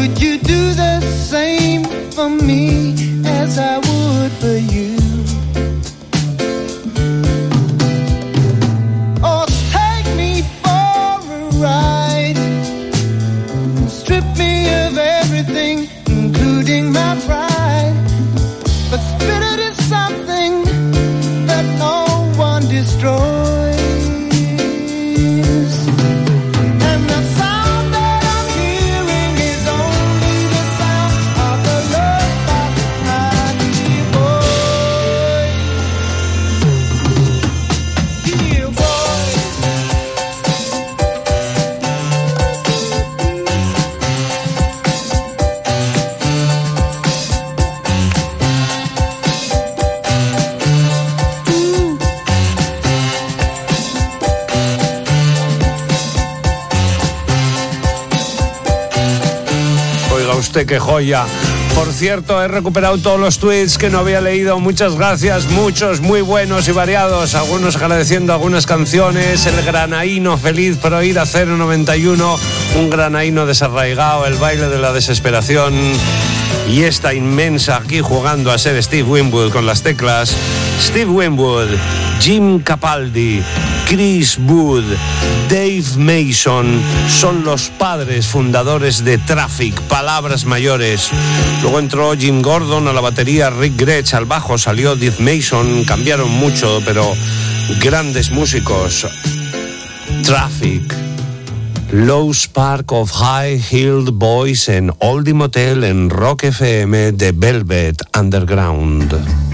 Would you do the same for me as I would for you? Qué joya. Por cierto, he recuperado todos los tweets que no había leído. Muchas gracias, muchos muy buenos y variados. Algunos agradeciendo algunas canciones. El granaíno feliz por oír a 091. Un granaíno desarraigado, el baile de la desesperación. Y esta inmensa aquí jugando a ser Steve Winwood con las teclas. Steve Winwood, Jim Capaldi, Chris Wood, Dave Mason son los padres fundadores de Traffic, palabras mayores. Luego entró Jim Gordon a la batería, Rick Gretsch al bajo, salió Dave Mason, cambiaron mucho, pero grandes músicos. Traffic. Low Spark of High Heeled Boys en Oldie Motel en Rock FM de Velvet Underground.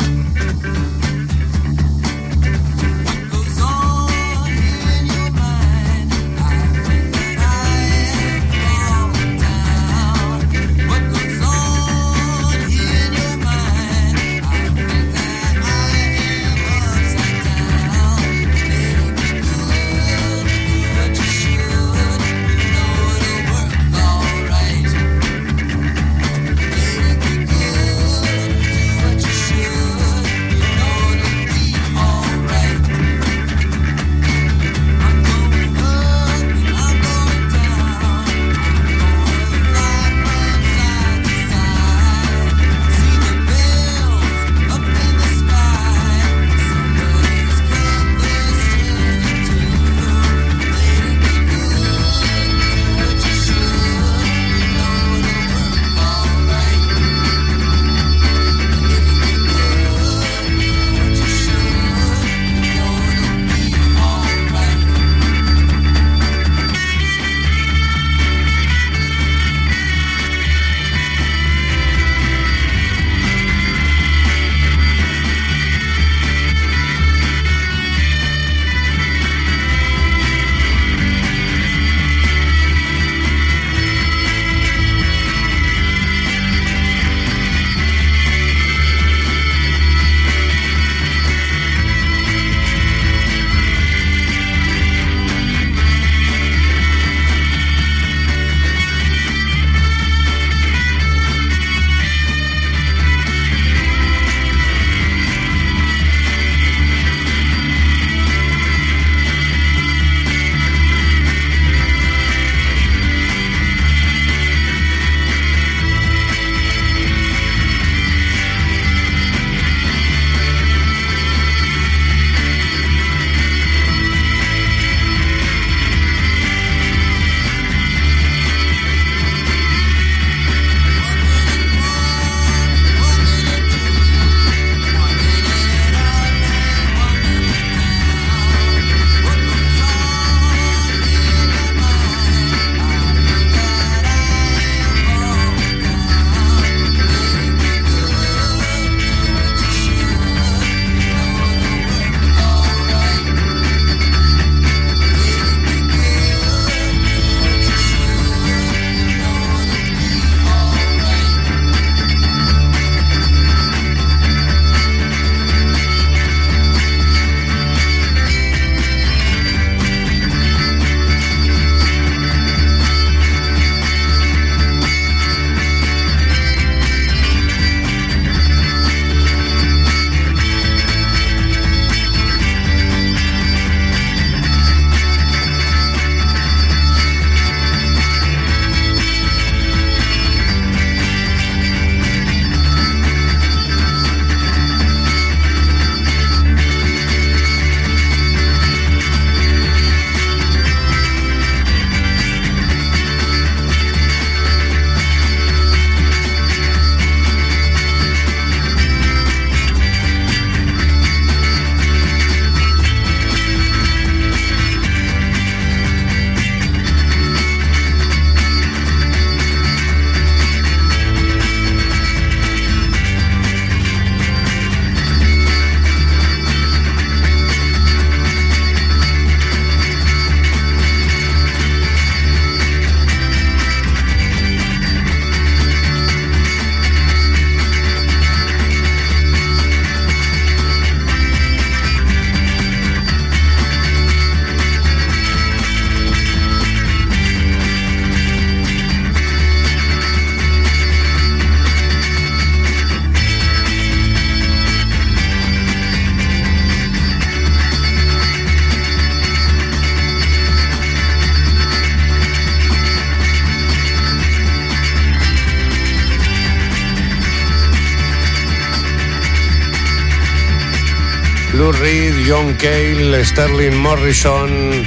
Reed, John Cale, Sterling Morrison,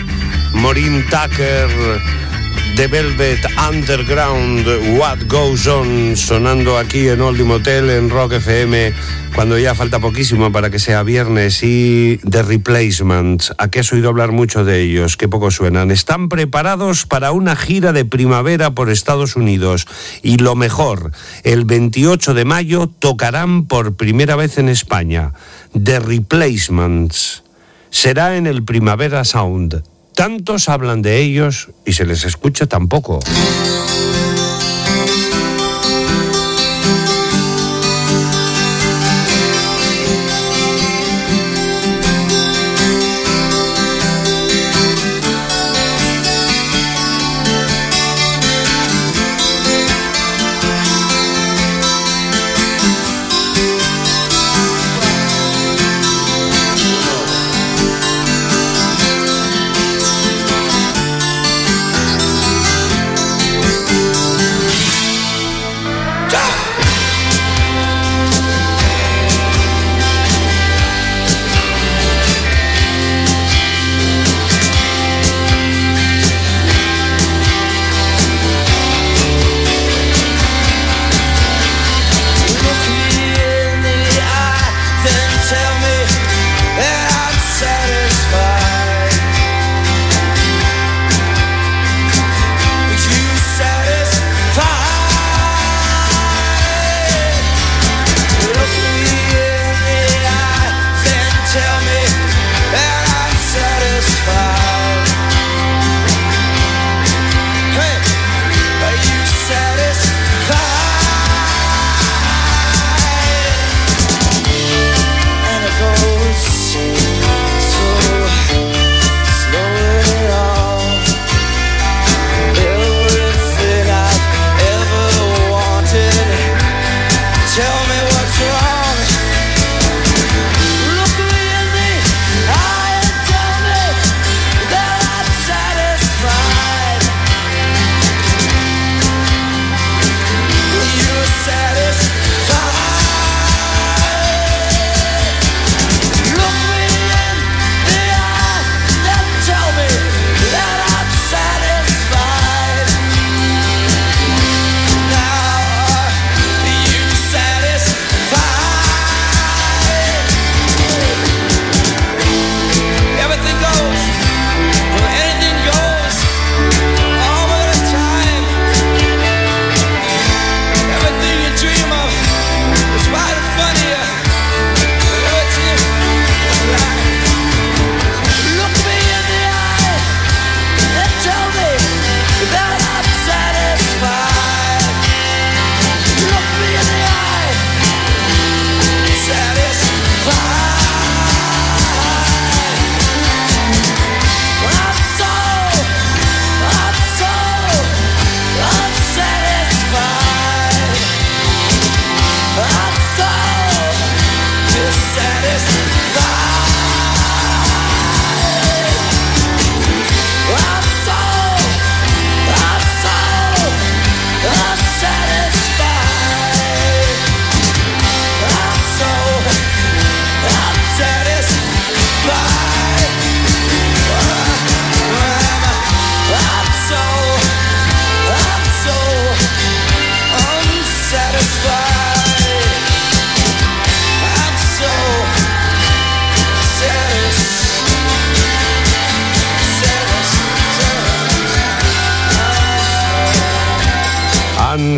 Maureen Tucker, The Velvet Underground, What Goes On, sonando aquí en Oldie Motel, en Rock FM, cuando ya falta poquísimo para que sea viernes, y The Replacements. ¿A qué has oído hablar mucho de ellos? Qué poco suenan. Están preparados para una gira de primavera por Estados Unidos. Y lo mejor, el 28 de mayo tocarán por primera vez en España. The Replacements. Será en el Primavera Sound. Tantos hablan de ellos y se les escucha tan poco.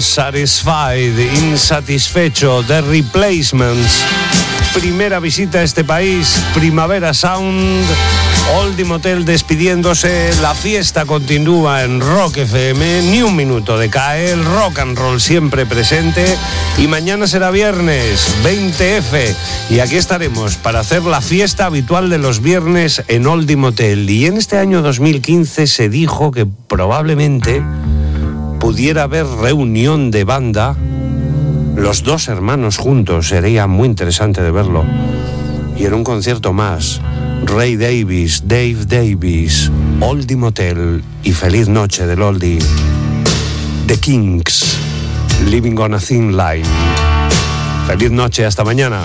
Unsatisfied, insatisfecho, The Replacements. Primera visita a este país, Primavera Sound, Oldie Motel despidiéndose, la fiesta continúa en Rock FM, ni un minuto de cae, el rock and roll siempre presente y mañana será viernes 20F y aquí estaremos para hacer la fiesta habitual de los viernes en Oldie Motel y en este año 2015 se dijo que probablemente pudiera haber reunión de banda, los dos hermanos juntos, sería muy interesante de verlo. Y en un concierto más, Ray Davis, Dave Davis, Oldie Motel y Feliz Noche del Oldie. The Kings, Living on a Thin Line. Feliz noche, hasta mañana.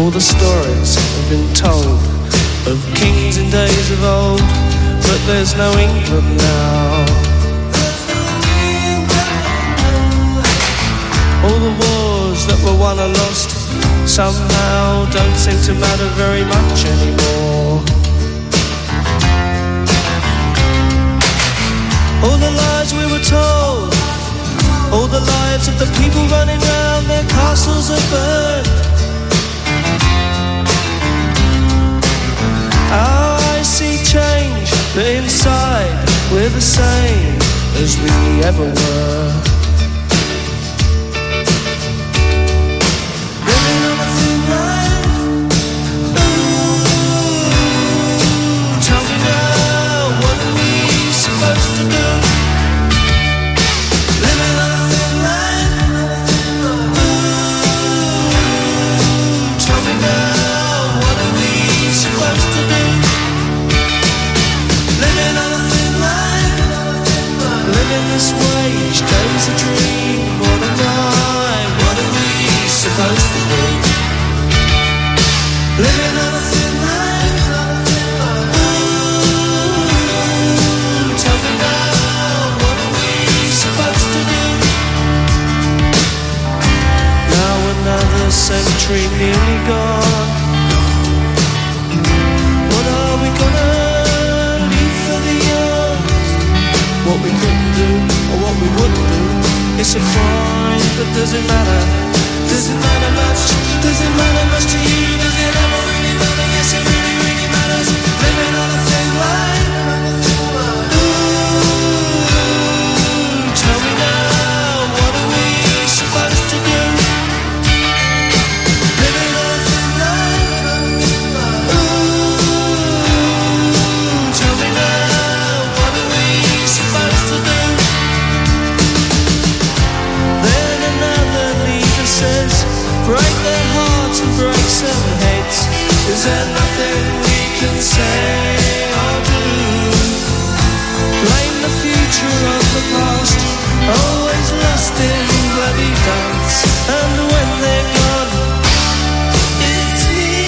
All the stories have been told of kings in days of old, but there's no England now. All the wars that were won or lost somehow don't seem to matter very much anymore. All the lies we were told, all the lives of the people running round their castles are burned. I see change, but inside we're the same as we ever were. doesn't matter.